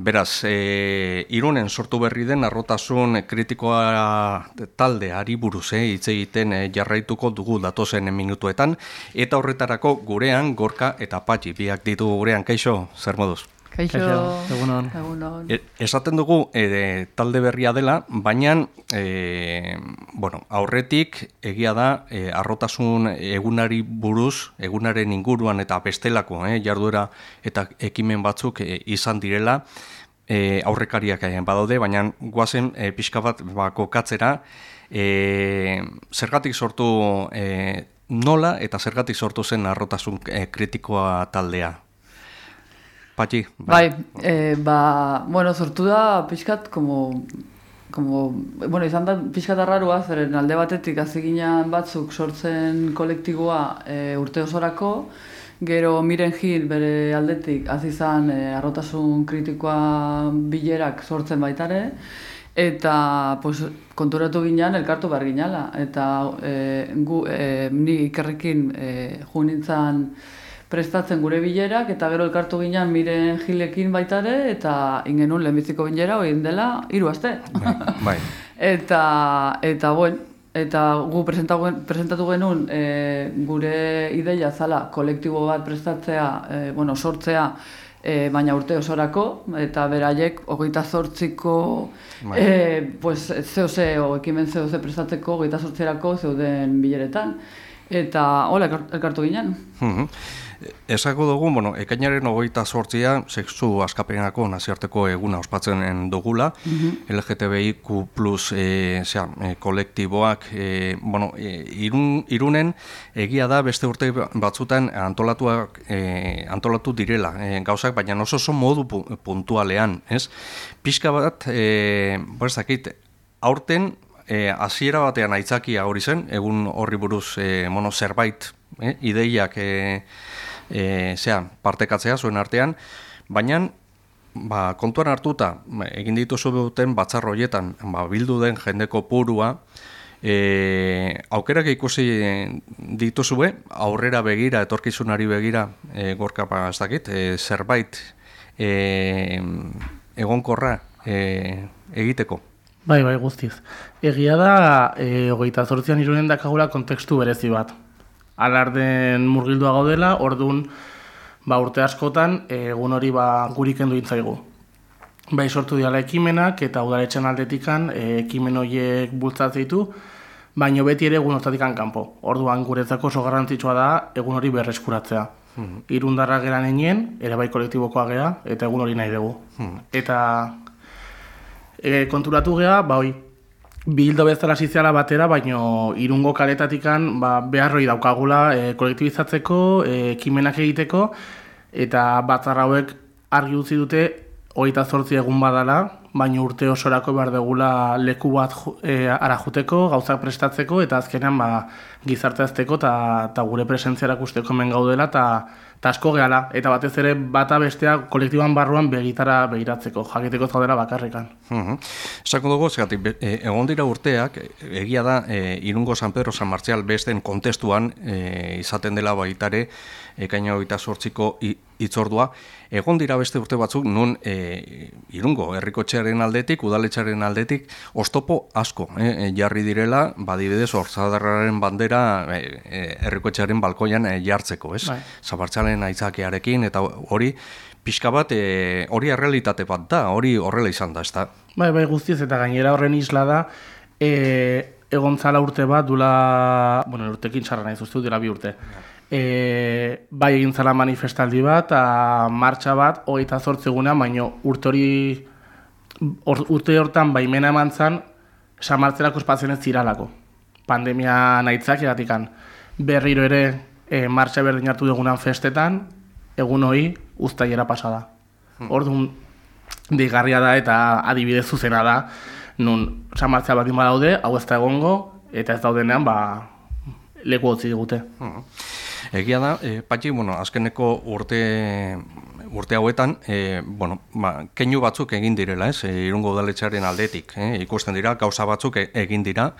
Beraz, e, irunen sortu berri den arrotasun kritikoa talde ari buruz, e, hitz egiten e, jarraituko dugu datozen minutuetan, eta horretarako gurean gorka eta patxi biak ditu gurean, kaixo, zer moduz? Kaixo, egunon. egunon. E, esaten dugu e, talde berria dela, baina e, bueno, aurretik egia da e, arrotasun egunari buruz, egunaren inguruan eta bestelako e, jarduera eta ekimen batzuk e, izan direla, e, aurrekariak egin badaude, baina guazen e, pixka bat ba, kokatzera, e, zergatik sortu e, nola eta zergatik sortu zen arrotasun e, kritikoa taldea? Patxi? Bai, bai e, ba, bueno, sortu da pixkat, como, como, bueno, izan da pixkat arrarua, zeren alde batetik aziginan batzuk sortzen kolektiboa e, urte osorako, Gero Miren Gil bere aldetik hasi izan e, arrotasun kritikoa bilerak sortzen baitare eta pues, konturatu ginean elkartu behar ginala eta e, gu, e, ni ikerrekin e, junintzan prestatzen gure bilerak eta gero elkartu ginean Miren Gilekin baitare eta ingenun lehenbiziko bilera hori dela hiru aste. Bai, bai. eta, eta bueno, Eta gu presentatu genuen e, gure ideia zala kolektibo bat prestatzea, e, bueno, sortzea, e, baina urte osorako, eta beraiek hogeita zortziko bai. e, pues, zehoze, o ekimen zehoze prestatzeko hogeita zortzerako zeuden bileretan. Eta hola elkartu ginen. Esako dugu, bueno, ekainaren ogoita sortzia, sexu askapenako naziarteko eguna ospatzen dugula, mm -hmm. LGTBIQ plus e, zera, e, kolektiboak, e, bueno, e, irun, irunen egia da beste urte batzutan antolatuak, e, antolatu direla e, gauzak, baina oso oso modu puntualean, ez? Pixka bat, e, borzakit, aurten, E, hasiera batean aitzakia hori zen, egun horri buruz e, mono zerbait e, ideiak e, e, zea, partekatzea zuen artean, baina ba, kontuan hartuta egin dituzu duten batzar horietan ba, bildu den jendeko purua, e, aukerak ikusi dituzue, aurrera begira, etorkizunari begira, e, gorka ba, ez dakit, e, zerbait e, egonkorra e, egiteko. Bai, bai, guztiz. Egia da, e, hogeita zortzian irunen dakagula kontekstu berezi bat alarden murgildua gaudela, orduan ba, urte askotan egun hori ba, gurik endu intzaigu. Bai sortu diala ekimenak eta udaletxan aldetikan e, ekimen horiek bultzatzen ditu, baino beti ere egun hortatikan kanpo. Orduan guretzako oso garrantzitsua da egun hori berreskuratzea. Hmm. Irundarra geran enien, ere bai kolektibokoa gea, eta egun hori nahi dugu. Hmm. Eta e, konturatu gea, ba hoi, bildo bezala ziziala batera, baino irungo kaletatikan ba, beharroi daukagula e, kolektibizatzeko, e, ekimenak egiteko, eta batzar hauek argi utzi dute hogeita zortzi egun badala, baino urte osorako behar degula leku bat e, ara juteko, gauzak prestatzeko, eta azkenean ba, gizarteazteko eta gure presentziarak usteko men gaudela, eta asko gehala, eta batez ere bata bestea kolektiban barruan begitara begiratzeko, jakiteko zaudela bakarrikan. Uh Esako dugu, zegatik, e, egon dira urteak, egia da, e, irungo San Pedro San Martzial besten kontestuan e, izaten dela baitare, ekaina hori sortziko itzordua, egon dira beste urte batzuk, nun e, irungo, herrikotxearen aldetik, udaletxearen aldetik, ostopo asko, e, jarri direla, badibidez, orzadarraren bandera e, herrikotxearen balkoian e, jartzeko, ez? Bai. Zabartzalen aitzakearekin, eta hori, pixka bat, e, hori errealitate bat da, hori horrela izan da, ez da? Bai, bai, guztiz, eta gainera horren isla da, e, egon zala urte bat, dula, bueno, urtekin txarra nahi zuztu, dira bi urte. E, bai egin zala manifestaldi bat, a, martxa bat, hogeita zortzegunean, baino urte hori, urte hortan baimena eman zan, samartzerako espazioen ez ziralako. Pandemia nahitzak egatikan. Berriro ere, e, martxa berdin hartu dugunan festetan, egun hori, ustaiera pasada. Hmm. Orduan, digarria da eta adibidez zuzena da, nun samartzea bat daude, hau ez da egongo, eta ez daudenean, ba, leku hotzi digute. Hmm. Egia da, e, Patxi, bueno, azkeneko urte, urte hauetan, e, bueno, ba, keinu batzuk egin direla, ez, e, irungo udaletxaren aldetik, e, ikusten dira, gauza batzuk e, egin dira,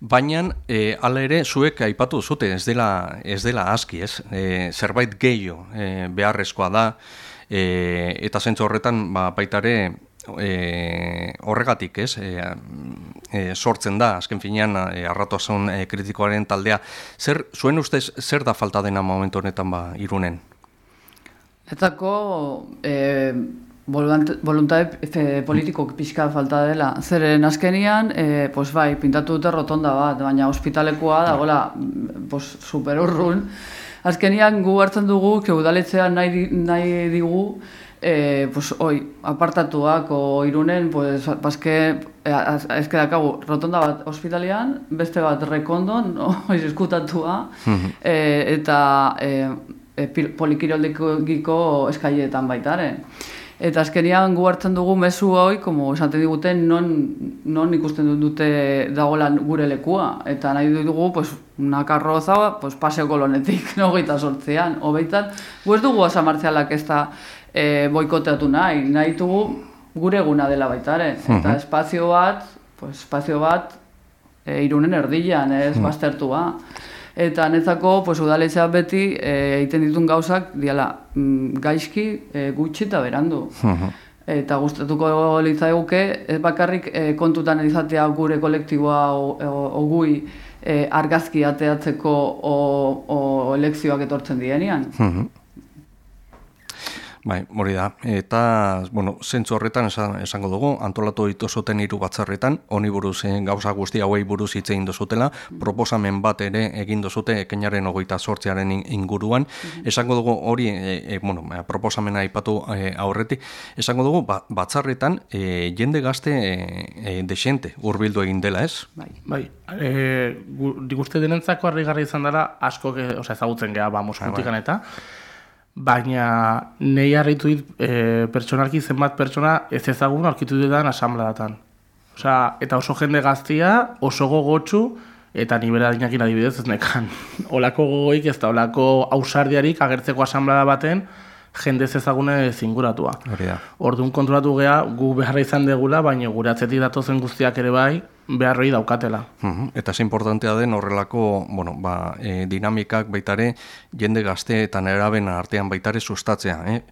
Baina, e, ala ere, zuek aipatu zute, ez dela, ez dela aski, ez? E, zerbait gehiago e, beharrezkoa da, E, eta zentzu horretan, ba, baitare, e, horregatik, ez, e, e, sortzen da, azken finean, e, arratoazun e, kritikoaren taldea. Zer, zuen ustez, zer da falta dena momentu honetan ba, irunen? Etako, e, voluntade politiko pixka falta dela. Zeren azkenian, e, pues bai, pintatu dute rotonda bat, baina ospitalekoa da, gola, pues, super urrun. Azkenian gu hartzen dugu, ke udaletzea nahi, nahi digu, e, pues, oi, apartatuak o irunen, pues, bazke, e, ez dakagu, rotonda bat ospitalean, beste bat rekondon, no? eskutatua, mm e, eta e, e, polikiroldiko eskailetan baitaren. Eta azkenian gu hartzen dugu mezu hoi, como esaten diguten, non, non ikusten dute dagoela gure lekua. Eta nahi dugu, pues, una karroza, pues, paseo kolonetik, no gaita sortzean. Obeitan, gu ez dugu asamartzialak ez da e, boikoteatu nahi. Nahi dugu gure eguna dela baitare. Eta espazio bat, pues, espazio bat, e, irunen erdian, ez, baztertua eta netzako pues udaletxea beti eh, egiten ditun gauzak diala mm, gaizki e, gutxi eta berandu. Eta gustatuko litzaiguke ez bakarrik e, kontutan izatea gure kolektiboa ogui e, argazki ateatzeko o, o elekzioak etortzen dienean. Bai, hori da. Eta, bueno, zentzu horretan esango dugu, antolatu dituzuten hiru batzarretan, honi buruz eh, gauza guzti hauei buruz hitze egin dozutela, proposamen bat ere egin dozute ekenaren ogoita sortzearen inguruan. Mhm. Esango dugu hori, e, bueno, proposamena aipatu e, aurretik, esango dugu ba, batzarretan e, jende gazte e, e, desente urbildu egin dela, ez? Bai, bai. E, gu, diguste denentzako harri izan dela, asko, oza, ezagutzen geha, ba, moskutikan bai. Baina nei harritu dit e, pertsonalki zenbat pertsona ez ezagun aurkitu dudan asambladatan. Osea, eta oso jende gaztia, oso gogotsu, eta ni bera dinakin adibidez ez nekan. Olako gogoik ez da, olako ausardiarik agertzeko asamblada baten, jende ez ezagune zinguratua. Orduan kontrolatu gea, gu beharra izan degula, baina gure atzetik datozen guztiak ere bai, beharroi daukatela. Eta ze importantea den horrelako bueno, ba, e, dinamikak baitare jende gazte eta neraben artean baitare sustatzea. Eh?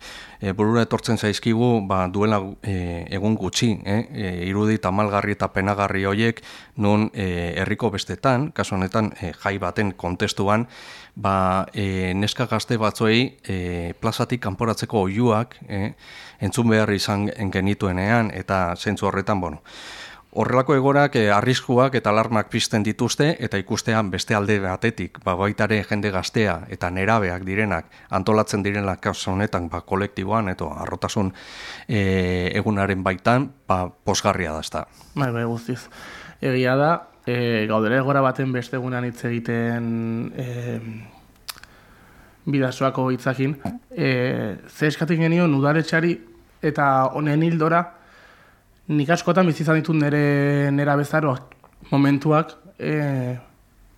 E, burura etortzen zaizkigu ba, duela e, egun gutxi, eh? e, irudi tamalgarri eta penagarri hoiek nun e, herriko bestetan, kasu honetan e, jai baten kontestuan, ba, e, neska gazte batzuei e, plazatik kanporatzeko oiuak eh? entzun behar izan genituenean eta zentzu horretan, bueno, Horrelako egorak eh, arriskuak eta alarmak pizten dituzte eta ikustean beste alde batetik, ba, baitare jende gaztea eta nerabeak direnak antolatzen direnak kaso honetan ba, kolektiboan eta arrotasun e, egunaren baitan ba, posgarria da ezta. Bai, bai, guztiz. Egia da, e, gaudere egora baten beste egunan hitz egiten e, bidazoako hitzakin, e, ze eskatik genio nudaretxari eta honen hildora, nik askotan bizi izan ditut nere nera bezaro momentuak e,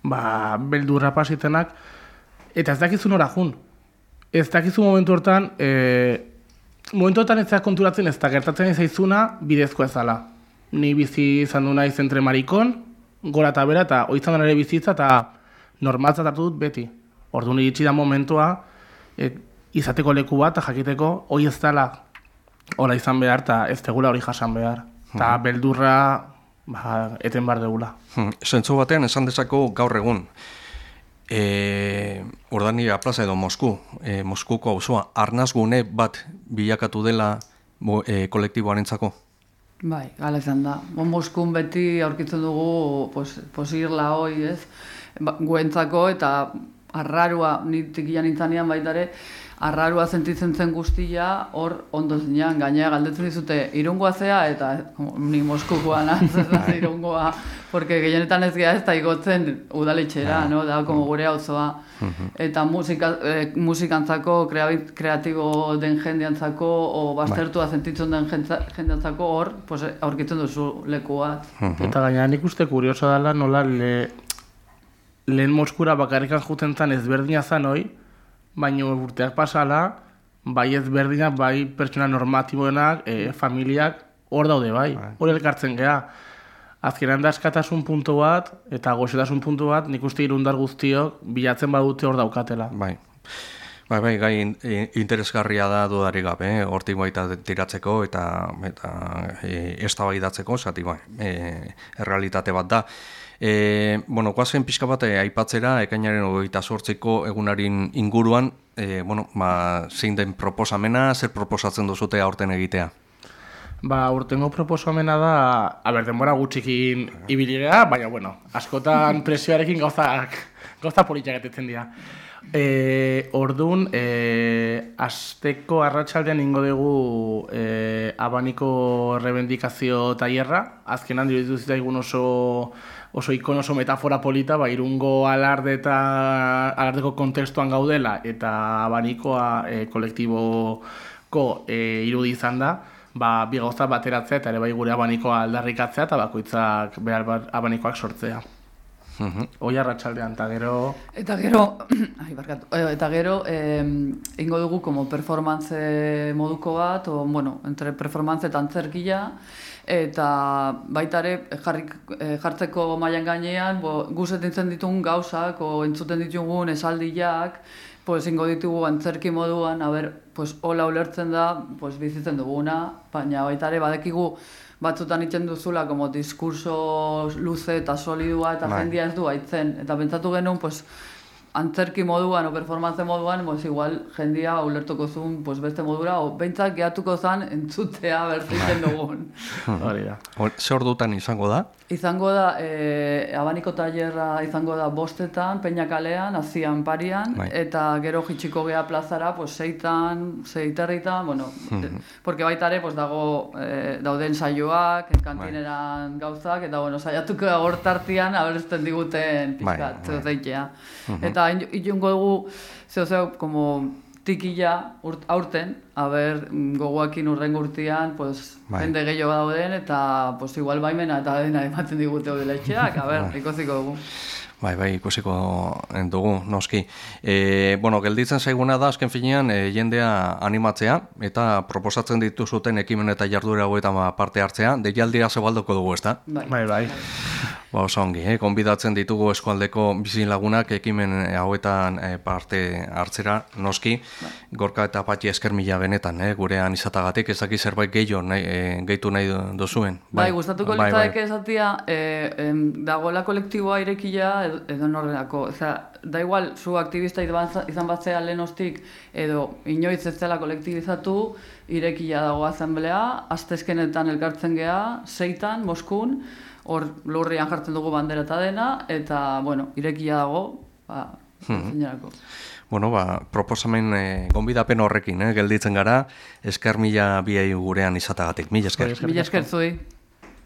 ba, beldurra pasitenak eta ez dakizu nora jun. Ez dakizu momentu hortan e, momentu hortan ez konturatzen ez da gertatzen zaizuna bidezko ezala. Ni bizi izan du naiz entre marikon, gora eta bera eta oizan ere bizitza eta normaltzat hartu dut beti. Ordu iritsi da momentua e, izateko leku bat jakiteko hoi ez dela hola izan behar eta ez tegula hori jasan behar. Eta hmm. beldurra ba, eten bar degula. Hmm. Zentzu batean esan dezako gaur egun. E, Ordani plaza edo Mosku, e, Moskuko hau arnazgune bat bilakatu dela e, kolektiboaren zako? Bai, gala izan da. Bon Moskun beti aurkitzen dugu pos, posirla hoi, ez? Ba, guentzako eta arrarua nitik ian intzanean baitare, arrarua sentitzen zen guztia, hor ondo zinean, gainea galdetzen dizute irungoa zea, eta ni moskukoa nazen bai. irungoa, porque gehienetan ez geha ez da igotzen udaletxera, bai. no? da, como gure hau mhm. Eta musika, e, musikantzako, kreatibo den jendeantzako, o baztertua bai. sentitzen den jendeantzako, hor, pues, aurkitzen duzu leku bat. Mhm. Eta gainea nik uste kurioso dela, nola, le, lehen moskura bakarrikan juten zan ezberdina zan hoi, baina urteak pasala, bai ez berdinak, bai pertsona normatiboenak, e, familiak, hor daude bai, bai. hor elkartzen geha. Azkenean da eskatasun puntu bat, eta goxetasun puntu bat, nik uste irundar guztiok, bilatzen badute hor daukatela. Bai. Bai, bai, gai interesgarria da dudarik gabe, eh? hortik baita tiratzeko eta eta e, eztabaidatzeko, zati bai, e, errealitate bat da. E, bueno, guazen pixka bat eh, aipatzera, ekainaren hogeita sortziko egunarin inguruan, e, bueno, ba, zein den proposamena, zer proposatzen duzute aurten egitea? Ba, urtengo proposamena da, a ber, denbora gutxikin ibili gara, baina, bueno, askotan presioarekin gauzak, gauza politak etetzen dira. E, orduan, e, asteko arratsaldean ingo dugu e, abaniko rebendikazio tailerra, azkenan diruditu zitaigun oso oso ikon oso metafora polita, ba, irungo alarde eta alardeko kontestuan gaudela, eta abanikoa e, kolektiboko e, irudi izan da, ba, bi gauza bateratzea eta ere bai gure abanikoa aldarrikatzea eta bakoitzak behar ba- abanikoak sortzea. Mhm. Hoi arratsaldean eta gero... Eta gero, ai, barkatu, eh, eta gero, eh, ingo dugu como performance moduko bat, o, bueno, entre performance eta antzerkia, eta baita ere jarrik, eh, jartzeko mailan gainean, bo, guzet entzen ditugun gauzak, o entzuten ditugun esaldiak, pues ingo ditugu antzerki moduan, a ber, pues hola ulertzen da, pues bizitzen duguna, baina baita ere badekigu batzutan itzen duzula como diskurso luze eta solidua eta Bai. jendia ez du aitzen. Eta pentsatu genuen, pues, antzerki moduan o performance moduan, pues, igual jendia ulertuko zuen pues, beste modura, o behintzat gehatuko zan entzutea berzitzen dugun. Hori da. Ze ordutan izango da? Izango da, e, abaniko tailerra izango da bostetan, peinakalean, azian parian, Bai. eta gero jitsiko gea plazara, pues, seitan, seiterritan, bueno, Mhm. porque baita ere, pues, dago, e, dauden saioak, kantineran gauzak, eta, bueno, saiatuko hortartian, abertzen diguten Bai, pixkat, bai. zeitea. Eta in- ilungo dugu, zeo zeo, como tikila urt, aurten, haber gogoakin urrengo urtean, pues, Bai. jende gehiago dauden, eta pues, igual baimena eta dena ematen digute hori etxeak, a ber, ikoziko dugu. Bai, bai, ikusiko dugu, noski. E, bueno, gelditzen zaiguna da, azken finean, e, jendea animatzea, eta proposatzen dituzuten ekimen eta jardura hauetan ba, parte hartzea, deialdia zebalduko dugu, ezta? Bai. Bai, bai. Ba, oso ongi, eh? konbidatzen ditugu eskualdeko bizilagunak ekimen eh, hauetan eh, parte hartzera, noski, gorka eta pati esker mila benetan, eh? gurean izatagatik, ez daki zerbait gehiago nahi, eh, gehitu nahi do- dozuen. Bai, gustatuko bai, litzateke esatia, eh, em, dagoela kolektiboa irekia edo, norrelako. Osea, da igual, zu aktivista izan za- izan batzea lehenostik edo inoiz ez zela kolektibizatu, irekia dago asamblea, astezkenetan elkartzen gea, seitan, Moskun, hor lurrian jartzen dugu bandera eta dena, eta, bueno, irekia dago, ba, zeinerako. Bueno, ba, proposamen eh, gonbidapen horrekin, eh, gelditzen gara, esker mila biei gurean izatagatik, mila esker. Mila esker zuei.